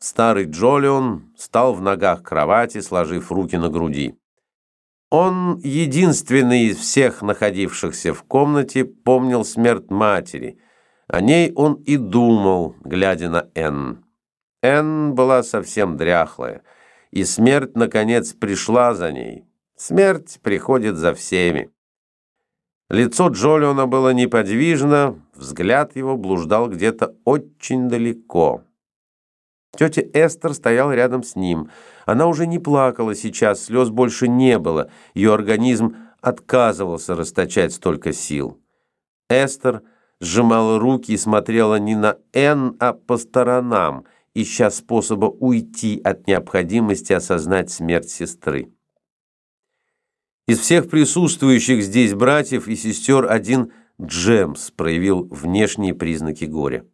Старый Джолион стал в ногах кровати, сложив руки на груди. Он, единственный из всех находившихся в комнате, помнил смерть матери. О ней он и думал, глядя на Энн. Энн была совсем дряхлая, и смерть, наконец, пришла за ней. Смерть приходит за всеми. Лицо Джолиона было неподвижно, взгляд его блуждал где-то очень далеко. Тетя Эстер стояла рядом с ним. Она уже не плакала сейчас, слез больше не было. Ее организм отказывался расточать столько сил. Эстер сжимала руки и смотрела не на Энн, а по сторонам, ища способа уйти от необходимости осознать смерть сестры. Из всех присутствующих здесь братьев и сестер один Джемс проявил внешние признаки горя.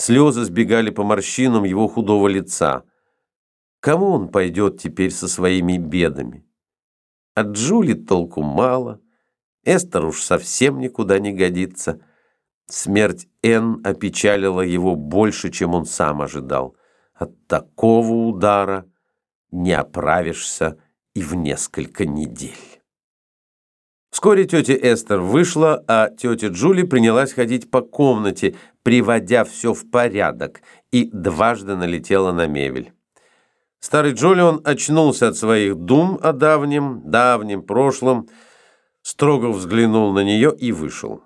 Слезы сбегали по морщинам его худого лица. Кому он пойдет теперь со своими бедами? От Джули толку мало. Эстер уж совсем никуда не годится. Смерть Энн опечалила его больше, чем он сам ожидал. От такого удара не оправишься и в несколько недель. Вскоре тетя Эстер вышла, а тетя Джули принялась ходить по комнате, приводя все в порядок, и дважды налетела на мебель. Старый Джолион очнулся от своих дум о давнем, давнем прошлом, строго взглянул на нее и вышел.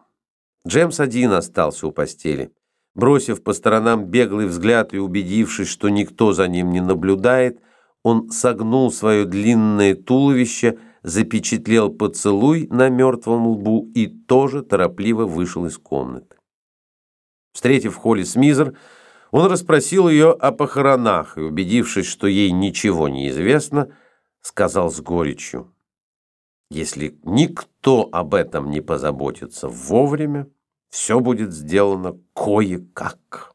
Джеймс один остался у постели. Бросив по сторонам беглый взгляд и убедившись, что никто за ним не наблюдает, он согнул свое длинное туловище, запечатлел поцелуй на мертвом лбу и тоже торопливо вышел из комнаты. Встретив в холле Смизер, он расспросил ее о похоронах и, убедившись, что ей ничего не известно, сказал с горечью, «Если никто об этом не позаботится вовремя, все будет сделано кое-как.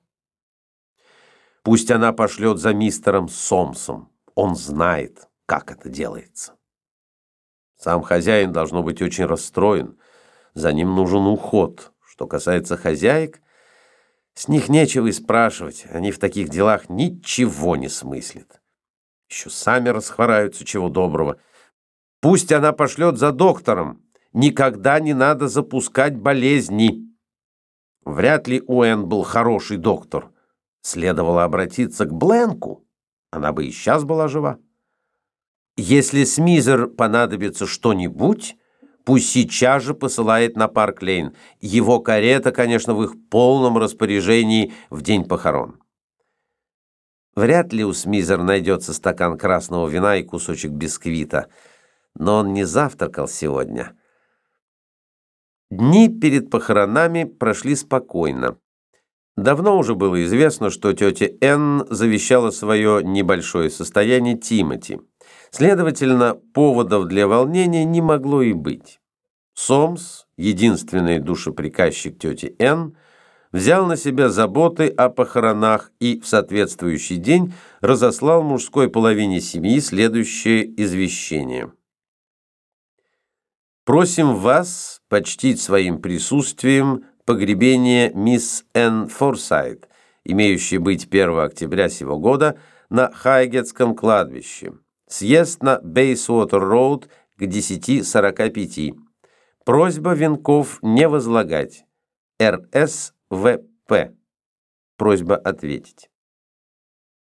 Пусть она пошлет за мистером Сомсом, он знает, как это делается». Сам хозяин должно быть очень расстроен. За ним нужен уход. Что касается хозяек, с них нечего и спрашивать. Они в таких делах ничего не смыслят. Еще сами расхвораются чего доброго. Пусть она пошлет за доктором. Никогда не надо запускать болезни. Вряд ли Уэн был хороший доктор. Следовало обратиться к Бленку. Она бы и сейчас была жива. Если Смизер понадобится что-нибудь, пусть сейчас же посылает на Парк Лейн. Его карета, конечно, в их полном распоряжении в день похорон. Вряд ли у Смизер найдется стакан красного вина и кусочек бисквита, но он не завтракал сегодня. Дни перед похоронами прошли спокойно. Давно уже было известно, что тетя Энн завещала свое небольшое состояние Тимоти. Следовательно, поводов для волнения не могло и быть. Сомс, единственный душеприказчик тети Н, взял на себя заботы о похоронах и в соответствующий день разослал мужской половине семьи следующее извещение. Просим вас почтить своим присутствием погребение мисс Н. Форсайт, имеющее быть 1 октября сего года на Хайгетском кладбище. Съезд на Бейсуотер-Роуд к 10.45. Просьба венков не возлагать. РСВП. Просьба ответить.